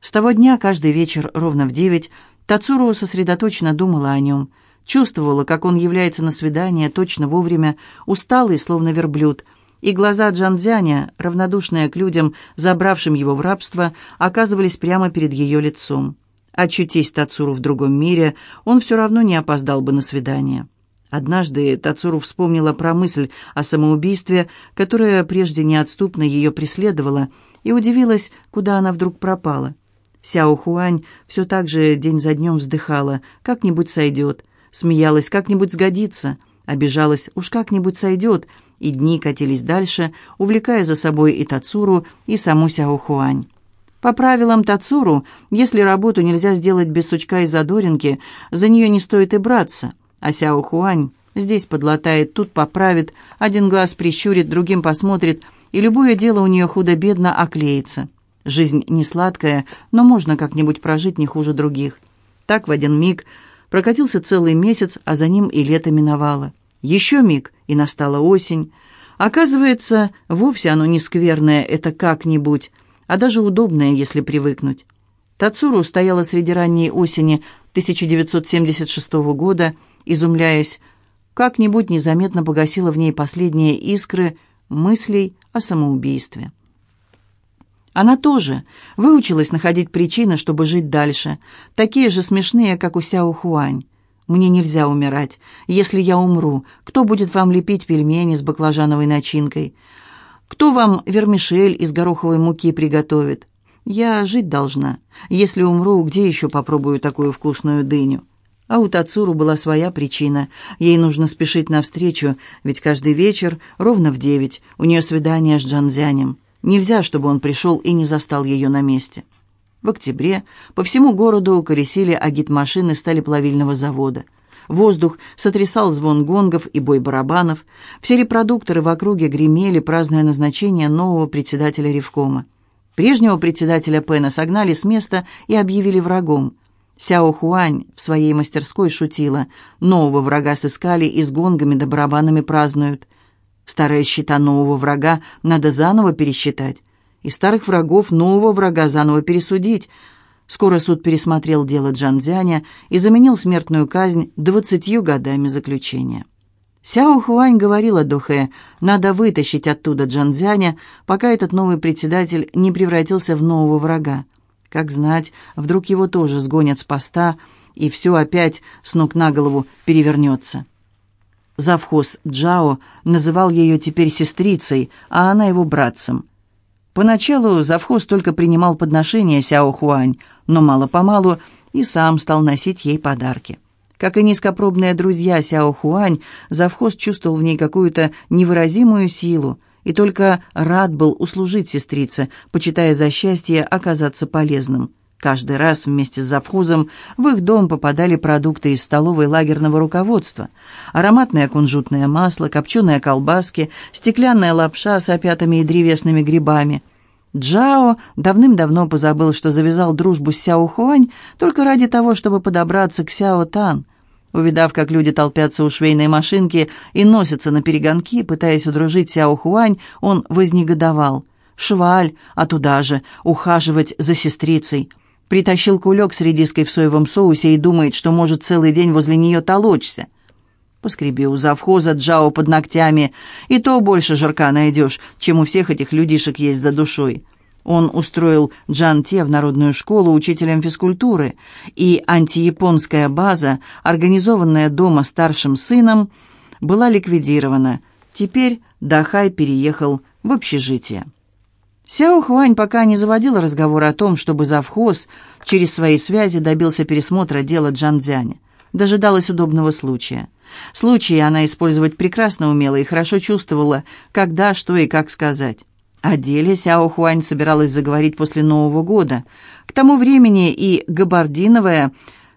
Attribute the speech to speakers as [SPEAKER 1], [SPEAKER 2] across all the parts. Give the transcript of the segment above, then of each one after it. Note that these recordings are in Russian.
[SPEAKER 1] С того дня каждый вечер ровно в девять Тацуру сосредоточенно думала о нем, чувствовала, как он является на свидание точно вовремя, усталый, словно верблюд, и глаза Джанзяня, равнодушные к людям, забравшим его в рабство, оказывались прямо перед ее лицом. Очутись Тацуру в другом мире, он все равно не опоздал бы на свидание. Однажды Тацуру вспомнила про мысль о самоубийстве, которая прежде неотступно ее преследовала, и удивилась, куда она вдруг пропала. Сяо Хуань все так же день за днем вздыхала, как-нибудь сойдет, смеялась, как-нибудь сгодится, обижалась, уж как-нибудь сойдет, и дни катились дальше, увлекая за собой и Тацуру, и саму Сяо Хуань. По правилам Тацуру, если работу нельзя сделать без сучка и задоринки, за нее не стоит и браться, а Сяо Хуань здесь подлатает, тут поправит, один глаз прищурит, другим посмотрит, и любое дело у нее худо-бедно оклеится. Жизнь не сладкая, но можно как-нибудь прожить не хуже других. Так в один миг прокатился целый месяц, а за ним и лето миновало. Еще миг, и настала осень. Оказывается, вовсе оно не скверное, это как-нибудь, а даже удобное, если привыкнуть. Тацуру стояла среди ранней осени 1976 года, изумляясь, как-нибудь незаметно погасила в ней последние искры мыслей о самоубийстве. Она тоже выучилась находить причины, чтобы жить дальше, такие же смешные, как у Сяо Хуань. «Мне нельзя умирать. Если я умру, кто будет вам лепить пельмени с баклажановой начинкой? Кто вам вермишель из гороховой муки приготовит? Я жить должна. Если умру, где еще попробую такую вкусную дыню?» А у Тацуру была своя причина. Ей нужно спешить навстречу, ведь каждый вечер, ровно в девять, у нее свидание с Джанзянем. Нельзя, чтобы он пришел и не застал ее на месте. В октябре по всему городу колесили агитмашины сталеплавильного завода. Воздух сотрясал звон гонгов и бой барабанов. Все репродукторы в округе гремели, празднуя назначение нового председателя Ревкома. Прежнего председателя Пена согнали с места и объявили врагом. Сяо Хуань в своей мастерской шутила. Нового врага сыскали и с гонгами да барабанами празднуют. Старые счета нового врага надо заново пересчитать. И старых врагов нового врага заново пересудить. Скоро суд пересмотрел дело Джанзяня и заменил смертную казнь двадцатью годами заключения. Сяо Хуань говорила Дохэ, надо вытащить оттуда Джанзяня, пока этот новый председатель не превратился в нового врага. Как знать, вдруг его тоже сгонят с поста, и все опять с ног на голову перевернется. Завхоз Джао называл ее теперь сестрицей, а она его братцем. Поначалу завхоз только принимал подношения Сяо Хуань, но мало-помалу и сам стал носить ей подарки. Как и низкопробные друзья Сяо Хуань, завхоз чувствовал в ней какую-то невыразимую силу и только рад был услужить сестрице, почитая за счастье оказаться полезным. Каждый раз вместе с завхозом в их дом попадали продукты из столовой лагерного руководства. Ароматное кунжутное масло, копченые колбаски, стеклянная лапша с опятами и древесными грибами. Джао давным-давно позабыл, что завязал дружбу с Сяо Хуань только ради того, чтобы подобраться к Сяо Тан. Увидав, как люди толпятся у швейной машинки и носятся на перегонки, пытаясь удружить Сяо Хуань, он вознегодовал. «Шваль, а туда же, ухаживать за сестрицей». Притащил кулек с редиской в соевом соусе и думает, что может целый день возле нее толочься. Поскреби у завхоза Джао под ногтями, и то больше жирка найдешь, чем у всех этих людишек есть за душой. Он устроил Джан Те в народную школу учителем физкультуры, и антияпонская база, организованная дома старшим сыном, была ликвидирована. Теперь Дахай переехал в общежитие. Сяо Хуань пока не заводил разговор о том, чтобы завхоз через свои связи добился пересмотра дела Джанзяня. Дожидалась удобного случая. Случаи она использовать прекрасно умела и хорошо чувствовала, когда, что и как сказать. О деле Сяо Хуань собиралась заговорить после Нового года. К тому времени и габардиновая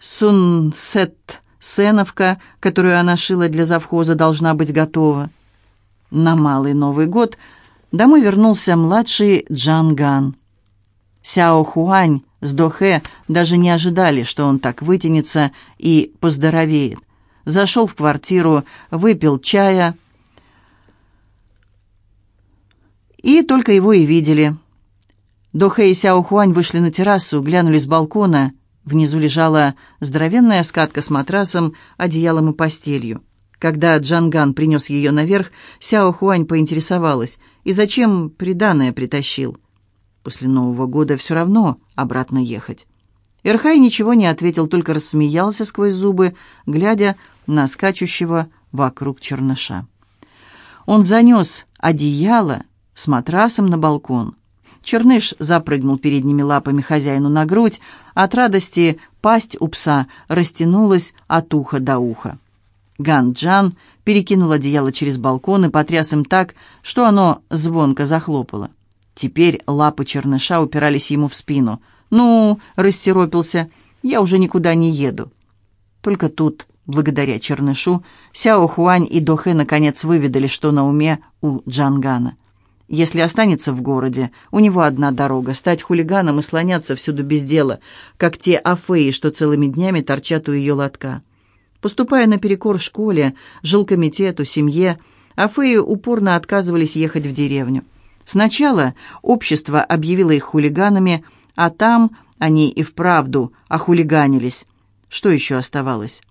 [SPEAKER 1] сунсет сеновка, которую она шила для завхоза, должна быть готова. На Малый Новый год – Домой вернулся младший Джанган. Сяо Хуань с Дохэ даже не ожидали, что он так вытянется и поздоровеет. Зашел в квартиру, выпил чая, и только его и видели. Дохэ и Сяо Хуань вышли на террасу, глянули с балкона. Внизу лежала здоровенная скатка с матрасом, одеялом и постелью. Когда Джанган принес ее наверх, Сяо Хуань поинтересовалась, и зачем приданное притащил. После Нового года все равно обратно ехать. Эрхай ничего не ответил, только рассмеялся сквозь зубы, глядя на скачущего вокруг черныша. Он занес одеяло с матрасом на балкон. Черныш запрыгнул передними лапами хозяину на грудь. От радости пасть у пса растянулась от уха до уха. Ган-Джан перекинул одеяло через балкон и потряс им так, что оно звонко захлопало. Теперь лапы черныша упирались ему в спину. «Ну», — рассеропился, — «я уже никуда не еду». Только тут, благодаря чернышу, Сяо Хуань и Дохэ наконец выведали, что на уме у Джангана. Если останется в городе, у него одна дорога — стать хулиганом и слоняться всюду без дела, как те афеи, что целыми днями торчат у ее лотка. Поступая наперекор школе, жилкомитету, семье, афеи упорно отказывались ехать в деревню. Сначала общество объявило их хулиганами, а там они и вправду охулиганились. Что еще оставалось?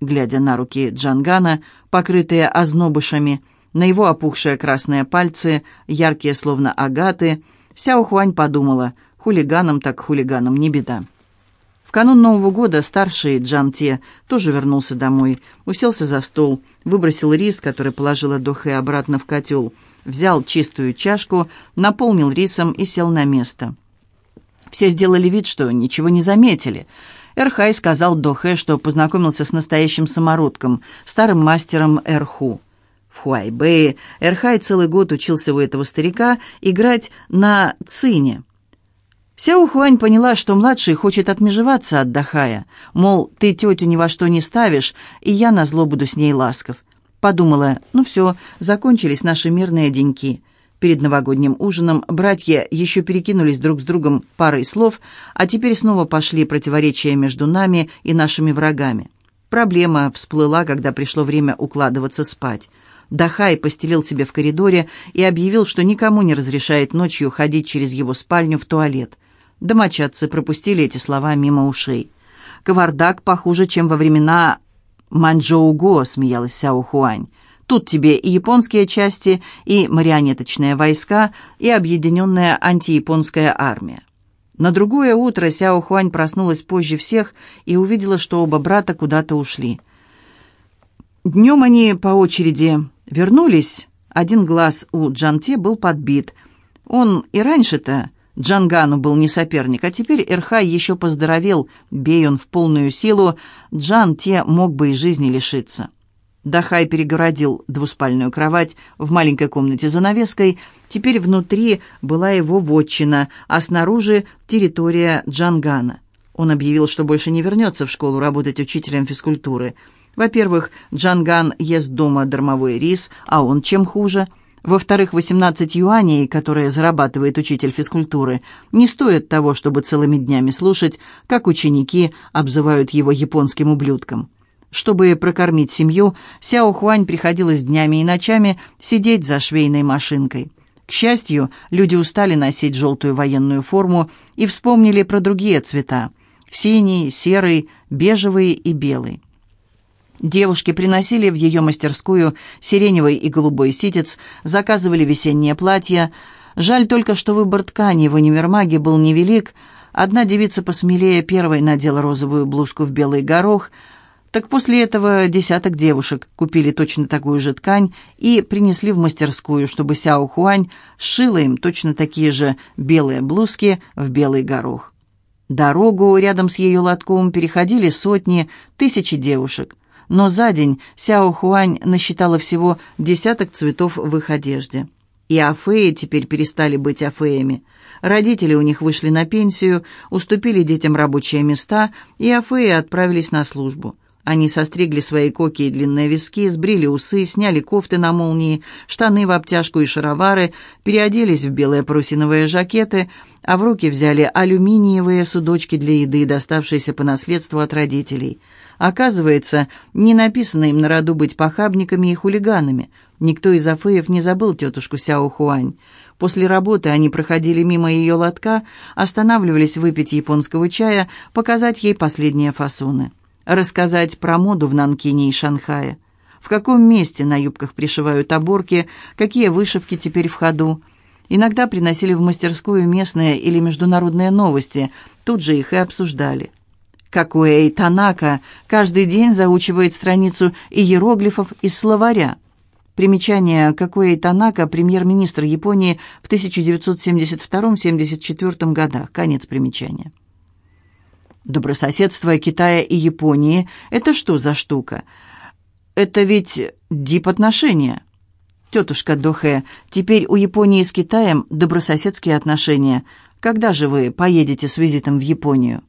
[SPEAKER 1] Глядя на руки Джангана, покрытые ознобышами, на его опухшие красные пальцы, яркие словно агаты, Сяо Хуань подумала, хулиганам так хулиганам не беда. Канун Нового года старший Джан Те тоже вернулся домой, уселся за стол, выбросил рис, который положила Дохэ обратно в котел, взял чистую чашку, наполнил рисом и сел на место. Все сделали вид, что ничего не заметили. Эрхай сказал Дохэ, что познакомился с настоящим самородком, старым мастером Эрху. В Хуайбэе Эрхай целый год учился у этого старика играть на цине. Сяо Хуань поняла, что младший хочет отмежеваться от Дахая, мол, ты тетю ни во что не ставишь, и я назло буду с ней ласков. Подумала, ну все, закончились наши мирные деньки. Перед новогодним ужином братья еще перекинулись друг с другом парой слов, а теперь снова пошли противоречия между нами и нашими врагами. Проблема всплыла, когда пришло время укладываться спать. Дахай постелил себе в коридоре и объявил, что никому не разрешает ночью ходить через его спальню в туалет. Домочадцы пропустили эти слова мимо ушей. «Кавардак похуже, чем во времена Манчжоуго», — смеялась Сяо Хуань. «Тут тебе и японские части, и марионеточные войска, и объединенная антияпонская армия». На другое утро Сяо Хуань проснулась позже всех и увидела, что оба брата куда-то ушли. Днем они по очереди Вернулись, один глаз у Джанте был подбит. Он и раньше-то Джангану был не соперник, а теперь Эрхай еще поздоровел, бей он в полную силу, Джан те мог бы и жизни лишиться. Дахай перегородил двуспальную кровать в маленькой комнате за навеской. Теперь внутри была его вотчина, а снаружи территория Джангана. Он объявил, что больше не вернется в школу работать учителем физкультуры – во-первых, Джанган ест дома дармовой рис, а он чем хуже? Во-вторых, 18 юаней, которые зарабатывает учитель физкультуры, не стоят того, чтобы целыми днями слушать, как ученики обзывают его японским ублюдком. Чтобы прокормить семью, Сяо Хуань приходилось днями и ночами сидеть за швейной машинкой. К счастью, люди устали носить желтую военную форму и вспомнили про другие цвета – синий, серый, бежевый и белый. Девушки приносили в ее мастерскую сиреневый и голубой ситец, заказывали весеннее платье. Жаль только, что выбор ткани в универмаге был невелик. Одна девица посмелее первой надела розовую блузку в белый горох. Так после этого десяток девушек купили точно такую же ткань и принесли в мастерскую, чтобы Сяо Хуань сшила им точно такие же белые блузки в белый горох. Дорогу рядом с ее лотком переходили сотни, тысячи девушек но за день Сяо Хуань насчитала всего десяток цветов в их одежде. И афеи теперь перестали быть афеями. Родители у них вышли на пенсию, уступили детям рабочие места, и афеи отправились на службу. Они состригли свои коки и длинные виски, сбрили усы, сняли кофты на молнии, штаны в обтяжку и шаровары, переоделись в белые парусиновые жакеты, а в руки взяли алюминиевые судочки для еды, доставшиеся по наследству от родителей – Оказывается, не написано им на роду быть похабниками и хулиганами. Никто из Афеев не забыл тетушку Сяо Хуань. После работы они проходили мимо ее лотка, останавливались выпить японского чая, показать ей последние фасоны. Рассказать про моду в Нанкине и Шанхае. В каком месте на юбках пришивают оборки, какие вышивки теперь в ходу. Иногда приносили в мастерскую местные или международные новости, тут же их и обсуждали. Какуэй Танака каждый день заучивает страницу иероглифов из словаря. Примечание Какуэй Танака, премьер-министр Японии в 1972-74 годах. Конец примечания. Добрососедство Китая и Японии – это что за штука? Это ведь дип-отношения. Тетушка Дохе, теперь у Японии с Китаем добрососедские отношения. Когда же вы поедете с визитом в Японию?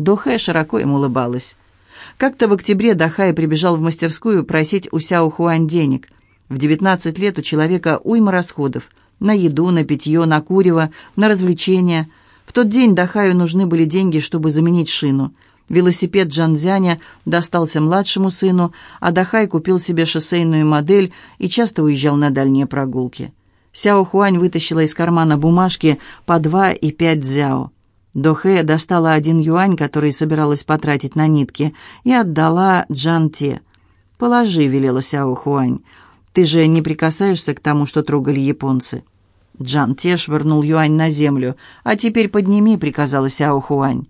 [SPEAKER 1] Дохе широко им улыбалась. Как-то в октябре Дахай прибежал в мастерскую просить у Сяо Хуань денег – в 19 лет у человека уйма расходов. На еду, на питье, на курево, на развлечения. В тот день Дахаю нужны были деньги, чтобы заменить шину. Велосипед Джанзяня достался младшему сыну, а Дахай купил себе шоссейную модель и часто уезжал на дальние прогулки. Сяо Хуань вытащила из кармана бумажки по два и пять дзяо. Дохэ достала один юань, который собиралась потратить на нитки, и отдала Джан Те. «Положи», — велела Сяо Хуань. Ты же не прикасаешься к тому, что трогали японцы». Джан Те швырнул юань на землю. «А теперь подними», — приказала Сяо Хуань.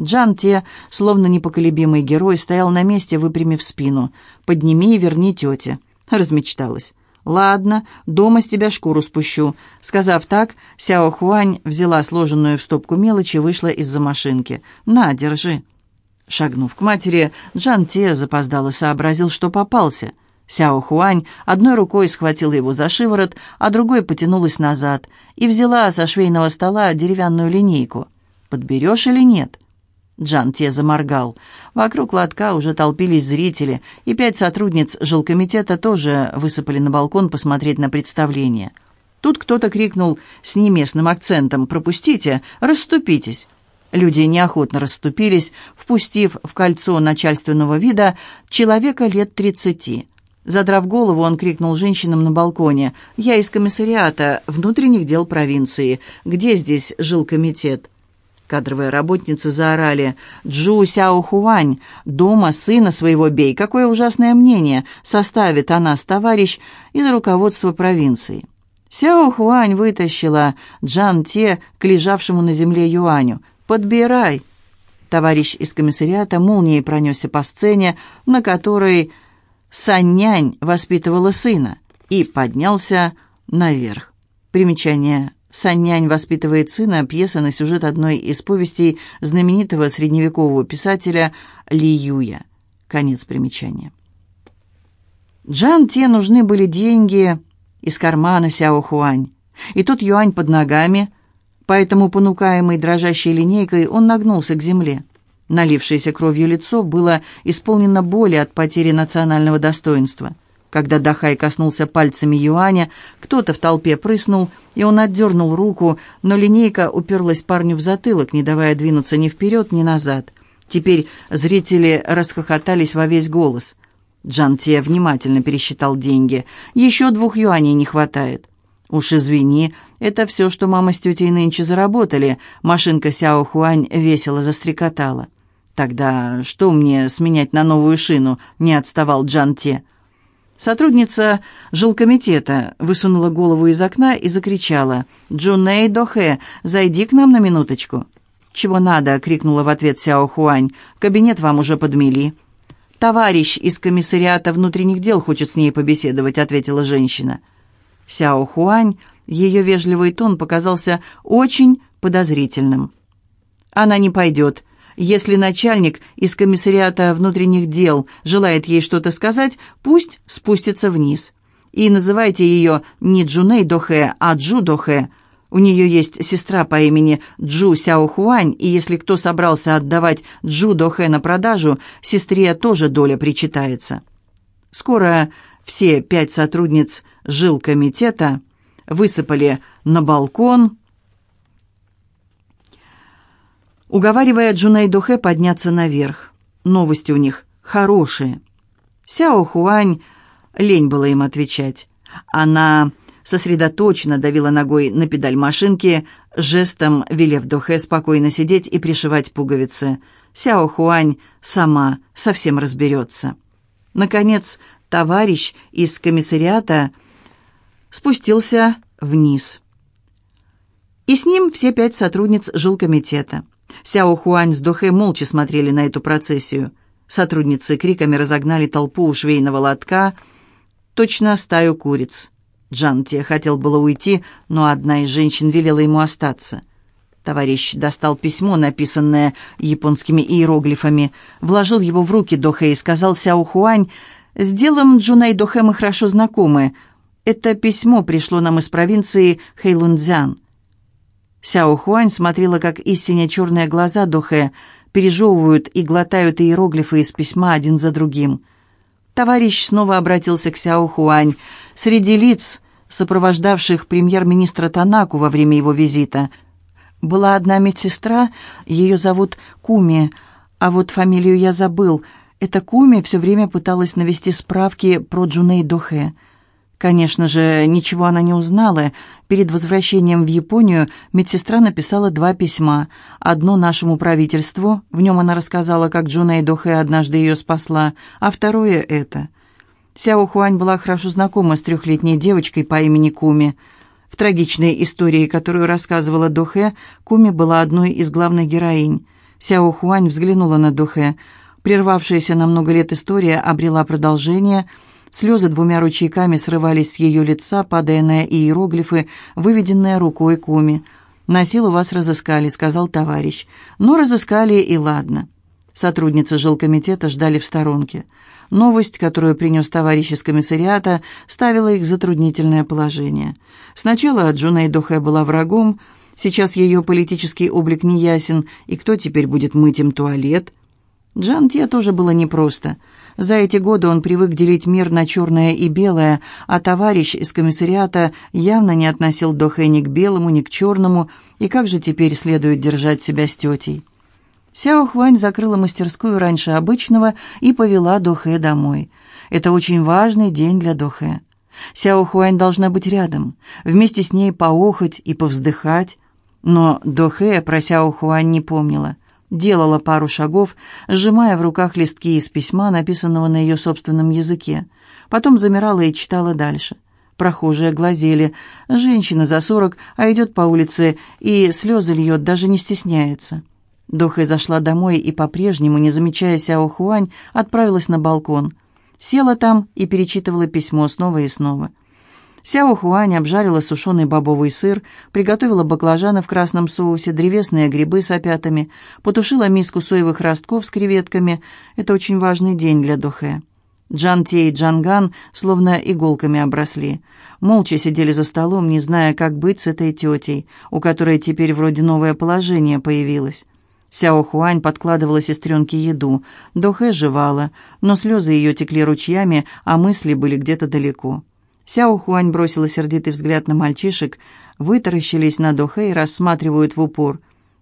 [SPEAKER 1] Джан Те, словно непоколебимый герой, стоял на месте, выпрямив спину. «Подними и верни тете», — размечталась. «Ладно, дома с тебя шкуру спущу». Сказав так, Сяо Хуань взяла сложенную в стопку мелочи и вышла из-за машинки. «На, держи». Шагнув к матери, Джан Те запоздало сообразил, что попался. Сяо Хуань одной рукой схватила его за шиворот, а другой потянулась назад и взяла со швейного стола деревянную линейку. «Подберешь или нет?» Джан Те заморгал. Вокруг лотка уже толпились зрители, и пять сотрудниц жилкомитета тоже высыпали на балкон посмотреть на представление. Тут кто-то крикнул с неместным акцентом «Пропустите! Расступитесь!» Люди неохотно расступились, впустив в кольцо начальственного вида человека лет тридцати. Задрав голову, он крикнул женщинам на балконе. «Я из комиссариата внутренних дел провинции. Где здесь жил комитет?» Кадровые работницы заорали. «Джу Сяо Хуань, дома сына своего бей. Какое ужасное мнение составит о нас товарищ из руководства провинции». Сяо Хуань вытащила Джан Те к лежавшему на земле Юаню. «Подбирай!» Товарищ из комиссариата молнией пронесся по сцене, на которой Саннянь воспитывала сына и поднялся наверх. Примечание. Саннянь воспитывает сына, пьеса на сюжет одной из повестей знаменитого средневекового писателя Ли Юя. Конец примечания. Джан те нужны были деньги из кармана Сяо Хуань, и тот юань под ногами, поэтому, понукаемый дрожащей линейкой, он нагнулся к земле. Налившееся кровью лицо было исполнено боли от потери национального достоинства. Когда Дахай коснулся пальцами Юаня, кто-то в толпе прыснул, и он отдернул руку, но линейка уперлась парню в затылок, не давая двинуться ни вперед, ни назад. Теперь зрители расхохотались во весь голос. Джантия внимательно пересчитал деньги. «Еще двух юаней не хватает». «Уж извини, это все, что мама с тетей нынче заработали», машинка Сяо Хуань весело застрекотала. «Тогда что мне сменять на новую шину?» — не отставал Джан Те. Сотрудница жилкомитета высунула голову из окна и закричала. «Джунэй Дохэ, зайди к нам на минуточку». «Чего надо?» — крикнула в ответ Сяо Хуань. «Кабинет вам уже подмели». «Товарищ из комиссариата внутренних дел хочет с ней побеседовать», — ответила женщина. Сяо Хуань, ее вежливый тон показался очень подозрительным. «Она не пойдет», если начальник из комиссариата внутренних дел желает ей что-то сказать, пусть спустится вниз. И называйте ее не Джуней Дохэ, а Джу Дохэ. У нее есть сестра по имени Джу Сяохуань, и если кто собрался отдавать Джу Дохэ на продажу, сестре тоже доля причитается. Скоро все пять сотрудниц жилкомитета высыпали на балкон, уговаривая Джуней Дохе подняться наверх. Новости у них хорошие. Сяо Хуань лень было им отвечать. Она сосредоточенно давила ногой на педаль машинки, жестом велев Дохе спокойно сидеть и пришивать пуговицы. Сяо Хуань сама совсем разберется. Наконец, товарищ из комиссариата спустился вниз. И с ним все пять сотрудниц жилкомитета. Сяо Хуань с Дохе молча смотрели на эту процессию. Сотрудницы криками разогнали толпу у швейного лотка, точно стаю куриц. Джан Те хотел было уйти, но одна из женщин велела ему остаться. Товарищ достал письмо, написанное японскими иероглифами, вложил его в руки Дохе и сказал Сяо Хуань, «С делом Джуней Дохе мы хорошо знакомы. Это письмо пришло нам из провинции Хэйлунцзян». Сяо Хуань смотрела, как иссиня-черные глаза Дохе пережевывают и глотают иероглифы из письма один за другим. Товарищ снова обратился к Сяо Хуань. Среди лиц, сопровождавших премьер-министра Танаку во время его визита, была одна медсестра, ее зовут Куми, а вот фамилию я забыл. Эта Куми все время пыталась навести справки про Джуней Дохе. Конечно же, ничего она не узнала. Перед возвращением в Японию медсестра написала два письма. Одно нашему правительству, в нем она рассказала, как Джуней Дохе однажды ее спасла, а второе — это. Сяо Хуань была хорошо знакома с трехлетней девочкой по имени Куми. В трагичной истории, которую рассказывала Дохе, Куми была одной из главных героинь. Сяо Хуань взглянула на Дохе. Прервавшаяся на много лет история обрела продолжение — Слезы двумя ручейками срывались с ее лица, падая на иероглифы, выведенные рукой Куми. «На силу вас разыскали», — сказал товарищ. «Ну, разыскали и ладно». Сотрудницы жилкомитета ждали в сторонке. Новость, которую принес товарищ из комиссариата, ставила их в затруднительное положение. Сначала Джуна Идохе была врагом, сейчас ее политический облик неясен, и кто теперь будет мыть им туалет? Джан Те тоже было непросто. За эти годы он привык делить мир на черное и белое, а товарищ из комиссариата явно не относил Дохэ ни к белому, ни к черному, и как же теперь следует держать себя с тетей? Сяо Хвань закрыла мастерскую раньше обычного и повела Дохэ домой. Это очень важный день для Дохэ. Сяо Хуань должна быть рядом, вместе с ней поохоть и повздыхать. Но Дохэ про Сяо Хуань не помнила делала пару шагов, сжимая в руках листки из письма, написанного на ее собственном языке. Потом замирала и читала дальше. Прохожие глазели. Женщина за сорок, а идет по улице, и слезы льет, даже не стесняется. Дохэ зашла домой и, по-прежнему, не замечая Сяо Хуань, отправилась на балкон. Села там и перечитывала письмо снова и снова. Сяо Хуань обжарила сушеный бобовый сыр, приготовила баклажаны в красном соусе, древесные грибы с опятами, потушила миску соевых ростков с креветками. Это очень важный день для Дохэ. Джан Те и Джан Ган словно иголками обросли. Молча сидели за столом, не зная, как быть с этой тетей, у которой теперь вроде новое положение появилось. Сяо Хуань подкладывала сестренке еду. Дохэ жевала, но слезы ее текли ручьями, а мысли были где-то далеко. Сяо Хуань бросила сердитый взгляд на мальчишек, вытаращились на Дохэ и рассматривают в упор.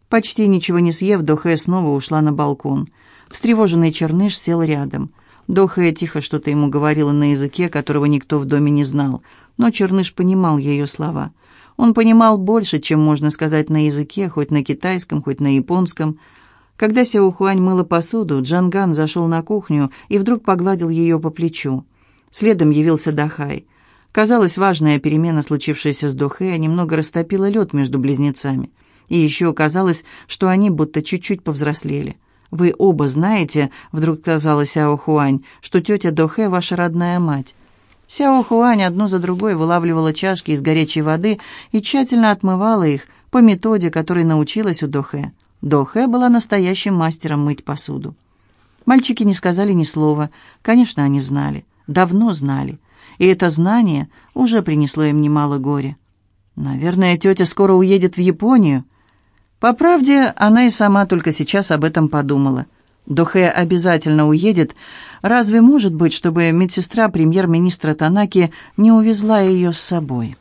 [SPEAKER 1] Почти ничего не съев, Дохэ снова ушла на балкон. Встревоженный черныш сел рядом. Дохэ тихо что-то ему говорила на языке, которого никто в доме не знал, но черныш понимал ее слова. Он понимал больше, чем можно сказать на языке, хоть на китайском, хоть на японском. Когда Сяо Хуань мыла посуду, Джанган зашел на кухню и вдруг погладил ее по плечу. Следом явился Дахай — Казалось, важная перемена, случившаяся с Дохе, немного растопила лед между близнецами. И еще казалось, что они будто чуть-чуть повзрослели. «Вы оба знаете», — вдруг сказала Сяо Хуань, «что тетя Дохе — ваша родная мать». Сяо Хуань одну за другой вылавливала чашки из горячей воды и тщательно отмывала их по методе, которой научилась у Дохе. Дохе была настоящим мастером мыть посуду. Мальчики не сказали ни слова. Конечно, они знали. Давно знали и это знание уже принесло им немало горя. Наверное, тетя скоро уедет в Японию. По правде, она и сама только сейчас об этом подумала. Дохэ обязательно уедет. Разве может быть, чтобы медсестра премьер-министра Танаки не увезла ее с собой?»